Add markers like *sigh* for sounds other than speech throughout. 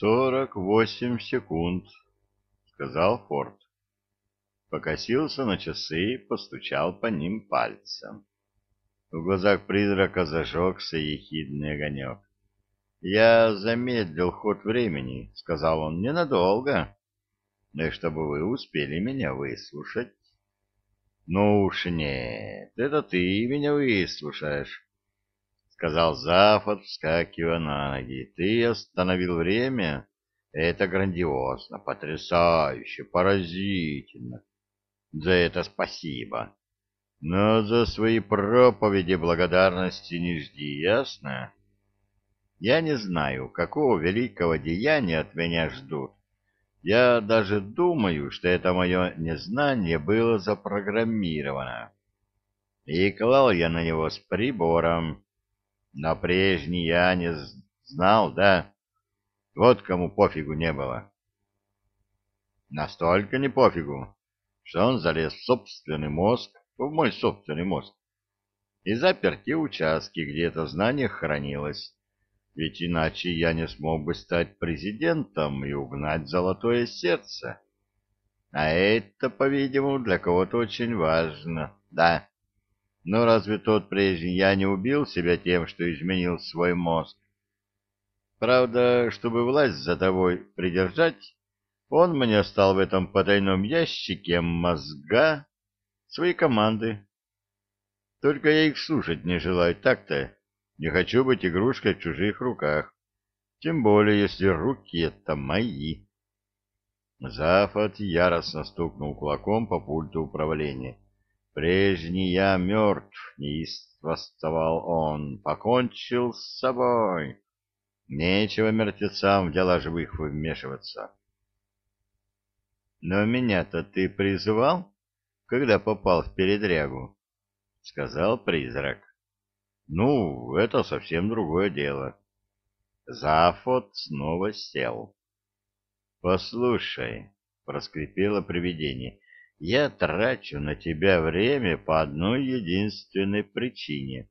Сорок восемь секунд, сказал Форд. Покосился на часы, постучал по ним пальцем. В глазах призрака зажегся ехидный огонек. «Я замедлил ход времени», — сказал он, — «ненадолго, и чтобы вы успели меня выслушать». «Ну уж нет, это ты меня выслушаешь», — сказал Зафот, вскакивая на ноги. «Ты остановил время? Это грандиозно, потрясающе, поразительно. За это спасибо. Но за свои проповеди благодарности не жди, ясно? Я не знаю, какого великого деяния от меня ждут. Я даже думаю, что это мое незнание было запрограммировано. И клал я на него с прибором. Но прежний я не знал, да? Вот кому пофигу не было. Настолько не пофигу, что он залез в собственный мозг, в мой собственный мозг, и запер те участки, где это знание хранилось. Ведь иначе я не смог бы стать президентом и угнать золотое сердце. А это, по-видимому, для кого-то очень важно, да. Но разве тот прежний я не убил себя тем, что изменил свой мозг? Правда, чтобы власть за тобой придержать, он мне стал в этом потайном ящике мозга своей команды. Только я их слушать не желаю так-то. Не хочу быть игрушкой в чужих руках. Тем более, если руки это мои. Зафот яростно стукнул кулаком по пульту управления. «Прежний я мертв», — неистовствовал он, — «покончил с собой». Нечего мертвецам в дела живых вмешиваться. Но меня-то ты призывал, когда попал в передрягу, — сказал призрак. Ну, это совсем другое дело. Зафот снова сел. Послушай, — проскрипело привидение, — я трачу на тебя время по одной единственной причине.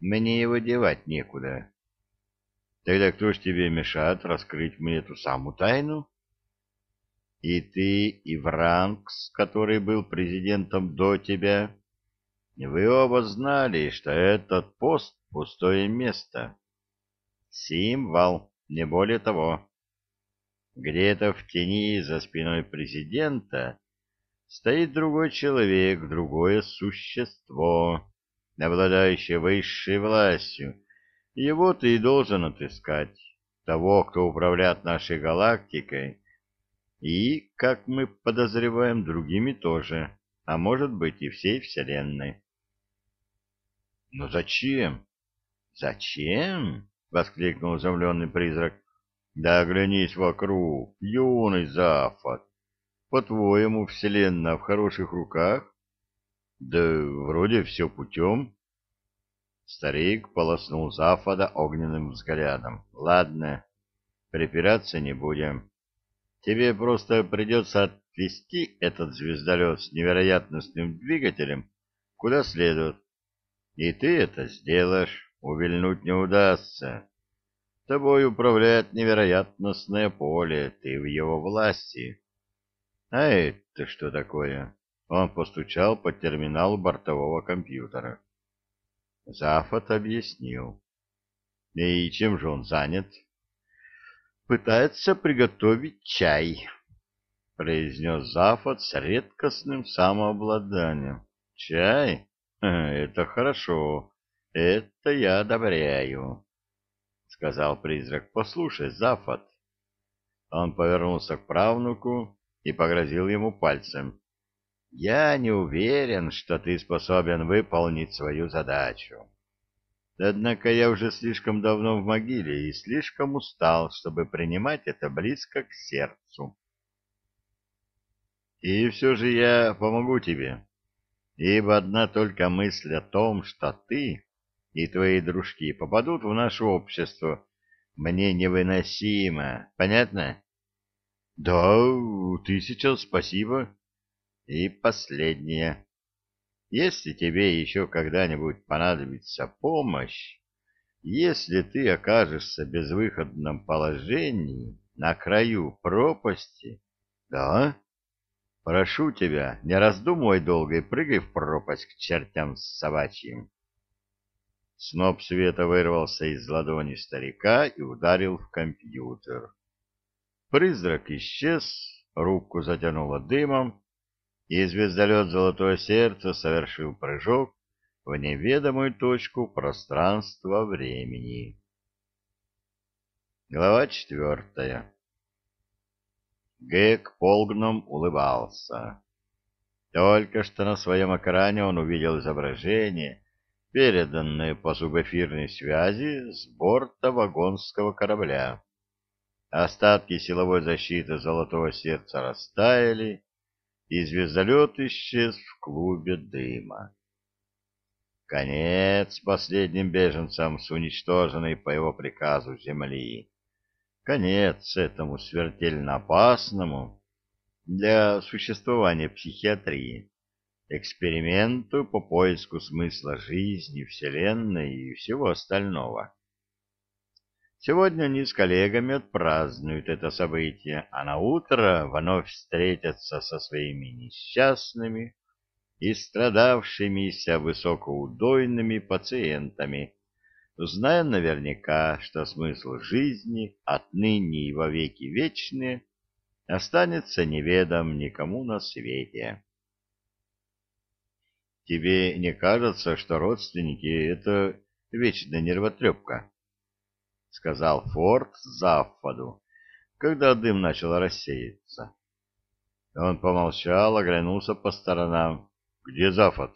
Мне его девать некуда. Тогда кто ж тебе мешает раскрыть мне эту самую тайну? И ты, и Вранкс, который был президентом до тебя, вы оба знали, что этот пост — пустое место. Символ, не более того. Где-то в тени за спиной президента стоит другой человек, другое существо, обладающее высшей властью, его ты и должен отыскать, того, кто управляет нашей галактикой, и, как мы подозреваем, другими тоже, а может быть и всей Вселенной. Но зачем? Зачем? — воскликнул изумленный призрак. Да оглянись вокруг, юный Зафот. По-твоему, Вселенная в хороших руках? Да вроде все путем. Старик полоснул Зафода огненным взглядом. «Ладно, припираться не будем. Тебе просто придется отвезти этот звездолет с невероятностным двигателем куда следует. И ты это сделаешь, увильнуть не удастся. Тобой управляет невероятностное поле, ты в его власти. А это что такое?» Он постучал по терминалу бортового компьютера. Зафот объяснил. И чем же он занят? Пытается приготовить чай, произнес Зафот с редкостным самообладанием. Чай? *laughs* Это хорошо. Это я одобряю, сказал призрак. Послушай, Зафот. Он повернулся к правнуку и погрозил ему пальцем. Я не уверен, что ты способен выполнить свою задачу. Однако я уже слишком давно в могиле и слишком устал, чтобы принимать это близко к сердцу. И все же я помогу тебе, ибо одна только мысль о том, что ты и твои дружки попадут в наше общество, мне невыносимо. Понятно? — Да, тысяча спасибо. И последнее. Если тебе еще когда-нибудь понадобится помощь, если ты окажешься в безвыходном положении, На краю пропасти? Да? Прошу тебя, не раздумывай долго и прыгай в пропасть к чертям собачьим. Сноп света вырвался из ладони старика и ударил в компьютер. Призрак исчез, руку затянуло дымом, и звездолет «Золотое сердце» совершил прыжок в неведомую точку пространства-времени. Глава четвертая Гэг Полгном улыбался. Только что на своем экране он увидел изображение, переданное по субэфирной связи с борта вагонского корабля. Остатки силовой защиты Золотого Сердца растаяли, и звездолет исчез в клубе дыма. Конец последним беженцам с уничтоженной по его приказу земли. Конец этому смертельно опасному для существования психиатрии эксперименту по поиску смысла жизни, Вселенной и всего остального. Сегодня они с коллегами отпразднуют это событие, а на утро вновь встретятся со своими несчастными и страдавшимися высокоудойными пациентами, зная наверняка, что смысл жизни отныне и во веки вечные останется неведом никому на свете. Тебе не кажется, что родственники — это вечная нервотрепка? — сказал Форд Заффаду, когда дым начал рассеяться. Он помолчал, оглянулся по сторонам. — Где Заффад?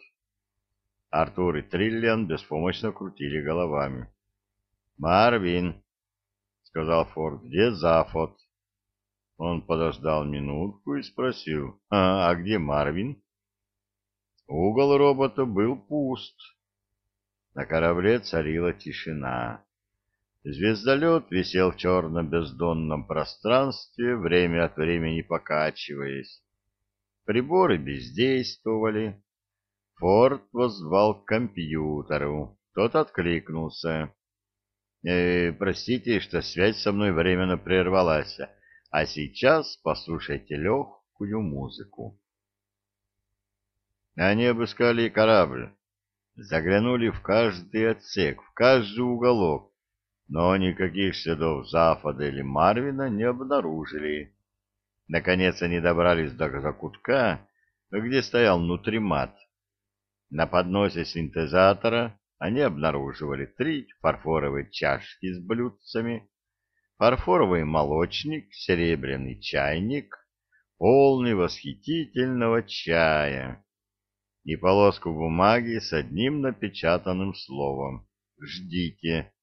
Артур и Триллиан беспомощно крутили головами. «Марвин», — сказал Форд, — «где Зафот?» Он подождал минутку и спросил, «А, а где Марвин?» Угол робота был пуст. На корабле царила тишина. Звездолет висел в черном бездонном пространстве, время от времени покачиваясь. Приборы бездействовали. Форд воззвал к компьютеру. Тот откликнулся. «Э, «Простите, что связь со мной временно прервалась, а сейчас послушайте легкую музыку». Они обыскали корабль, заглянули в каждый отсек, в каждый уголок, но никаких следов Зафода или Марвина не обнаружили. Наконец они добрались до закутка, где стоял нутримат, на подносе синтезатора они обнаруживали три фарфоровые чашки с блюдцами, фарфоровый молочник, серебряный чайник, полный восхитительного чая и полоску бумаги с одним напечатанным словом «Ждите».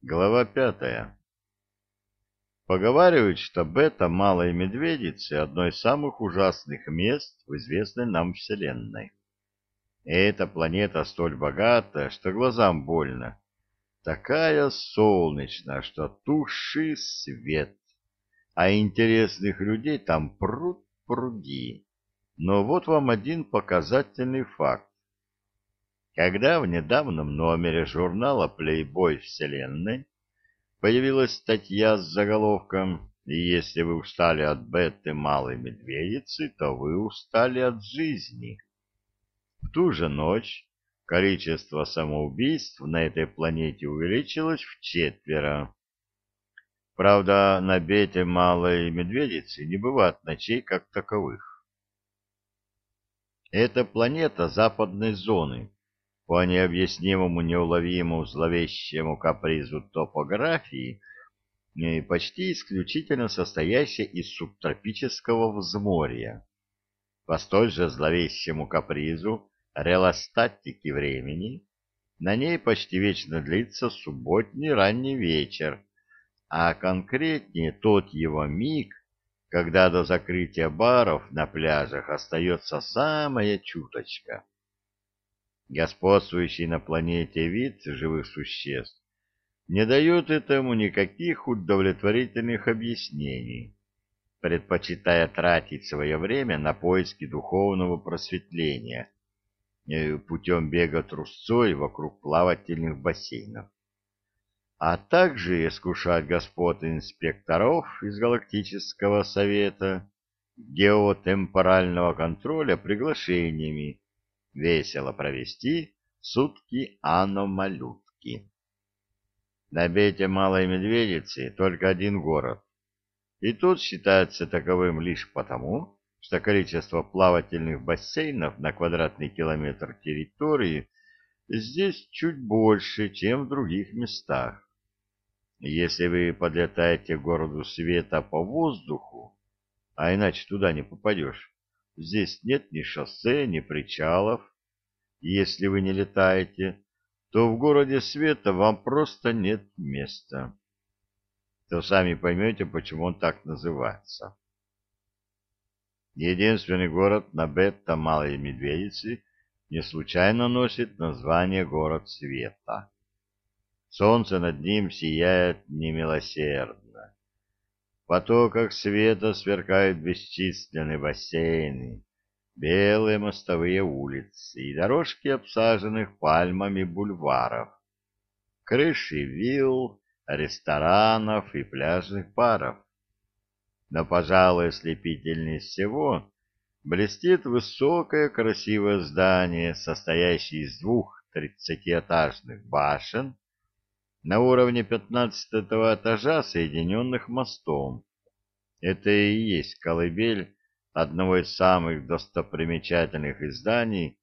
Глава пятая Поговаривают, что бета малой медведицы — одно из самых ужасных мест в известной нам Вселенной. Эта планета столь богата, что глазам больно. Такая солнечная, что туши свет. А интересных людей там пруд пруди. Но вот вам один показательный факт. Когда в недавнем номере журнала «Плейбой Вселенной» появилась статья с заголовком «И если вы устали от беты малой медведицы, то вы устали от жизни». В ту же ночь количество самоубийств на этой планете увеличилось в четверо. Правда, на бете малой медведицы не бывает ночей как таковых. Это планета западной зоны, по необъяснимому, неуловимому, зловещему капризу топографии, э, почти исключительно состоящая из субтропического взморья. По столь же зловещему капризу релостатики времени на ней почти вечно длится субботний ранний вечер, а конкретнее тот его миг, когда до закрытия баров на пляжах остается самая чуточка господствующий на планете вид живых существ не дает этому никаких удовлетворительных объяснений, предпочитая тратить свое время на поиски духовного просветления э, путем бега трусцой вокруг плавательных бассейнов. а также искушать господ инспекторов из Галактического совета геотемпорального контроля приглашениями весело провести сутки аномалютки. На бете Малой Медведицы только один город, и тот считается таковым лишь потому, что количество плавательных бассейнов на квадратный километр территории здесь чуть больше, чем в других местах. Если вы подлетаете к городу света по воздуху, а иначе туда не попадешь, здесь нет ни шоссе, ни причалов. Если вы не летаете, то в городе света вам просто нет места. То сами поймете, почему он так называется. Единственный город на бета Малой Медведицы не случайно носит название «Город света». Солнце над ним сияет немилосердно. Потоках света сверкают бесчисленные бассейны, белые мостовые улицы и дорожки обсаженных пальмами бульваров, крыши вилл, ресторанов и пляжных баров. Но, пожалуй, ослепительнее всего блестит высокое красивое здание, состоящее из двух тридцатиэтажных башен, на уровне пятнадцатого этажа, соединенных мостом. Это и есть колыбель одного из самых достопримечательных изданий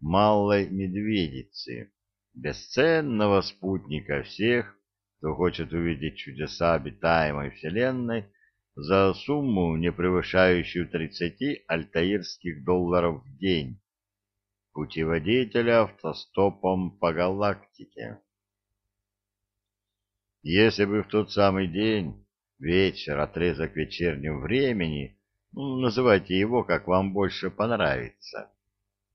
Малой Медведицы, бесценного спутника всех, кто хочет увидеть чудеса обитаемой Вселенной за сумму, не превышающую 30 альтаирских долларов в день, путеводителя автостопом по галактике. Если бы в тот самый день, вечер, отрезок вечернего времени, ну, называйте его, как вам больше понравится,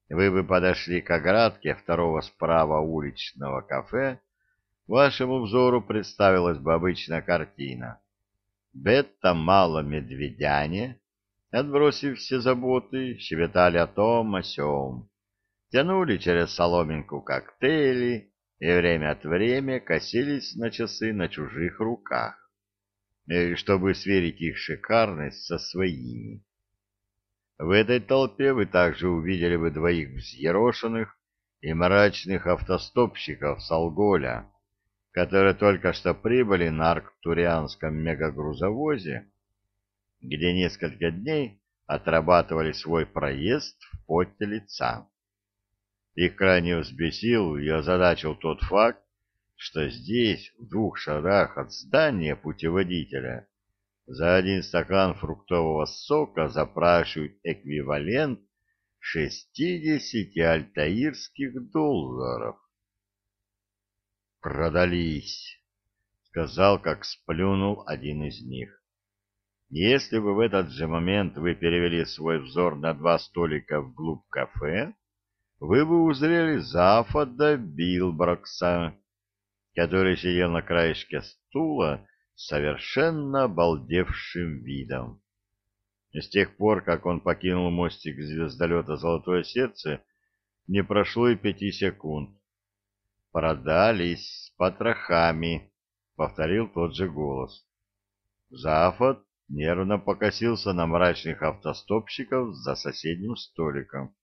вы бы подошли к оградке второго справа уличного кафе, вашему взору представилась бы обычная картина. Бетта мало медведяне, отбросив все заботы, щебетали о том, о сём, тянули через соломинку коктейли, и время от времени косились на часы на чужих руках, чтобы сверить их шикарность со своими. В этой толпе вы также увидели бы двоих взъерошенных и мрачных автостопщиков с Алголя, которые только что прибыли на арктурианском мегагрузовозе, где несколько дней отрабатывали свой проезд в поте лица. Их крайне взбесил и озадачил тот факт, что здесь, в двух шагах от здания путеводителя, за один стакан фруктового сока запрашивают эквивалент 60 альтаирских долларов. «Продались», — сказал, как сплюнул один из них. Если бы в этот же момент вы перевели свой взор на два столика вглубь кафе, вы бы узрели Зафода Билброкса, который сидел на краешке стула с совершенно обалдевшим видом. с тех пор, как он покинул мостик звездолета «Золотое сердце», не прошло и пяти секунд. «Продались с потрохами», — повторил тот же голос. Зафот нервно покосился на мрачных автостопщиков за соседним столиком.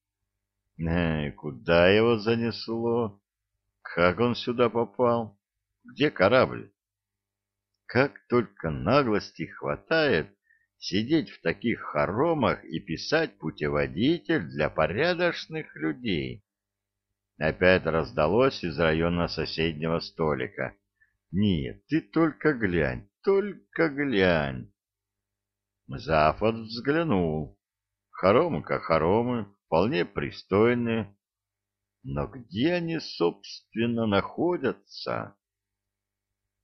Э, куда его занесло? Как он сюда попал? Где корабль? Как только наглости хватает сидеть в таких хоромах и писать путеводитель для порядочных людей. Опять раздалось из района соседнего столика. Нет, ты только глянь, только глянь. Зафот взглянул. Хоромы-ка хоромы, вполне пристойные. Но где они, собственно, находятся?